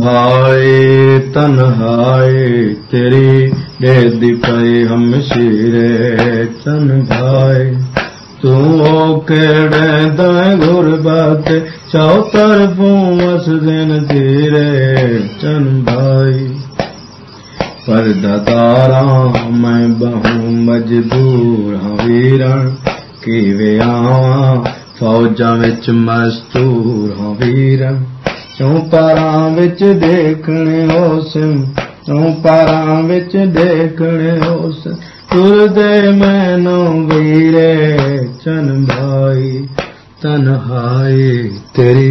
بھائی تنہائی تیری دے دی ہم شیرے چن بھائی تو کیڑے دائیں غربت چاو طرفوں اس دن تیرے چن بھائی پردہ داراں میں بہوں مجبور ہاں ویرن کیویں آواں فوجاں وچ مستور ہاں ویرن چوپاراں وچ دیکھنے ہوسن چوپاراں وچ دیکھنے ہوسن تر دے مینوں ویرے چن بھائی تنہائی تیری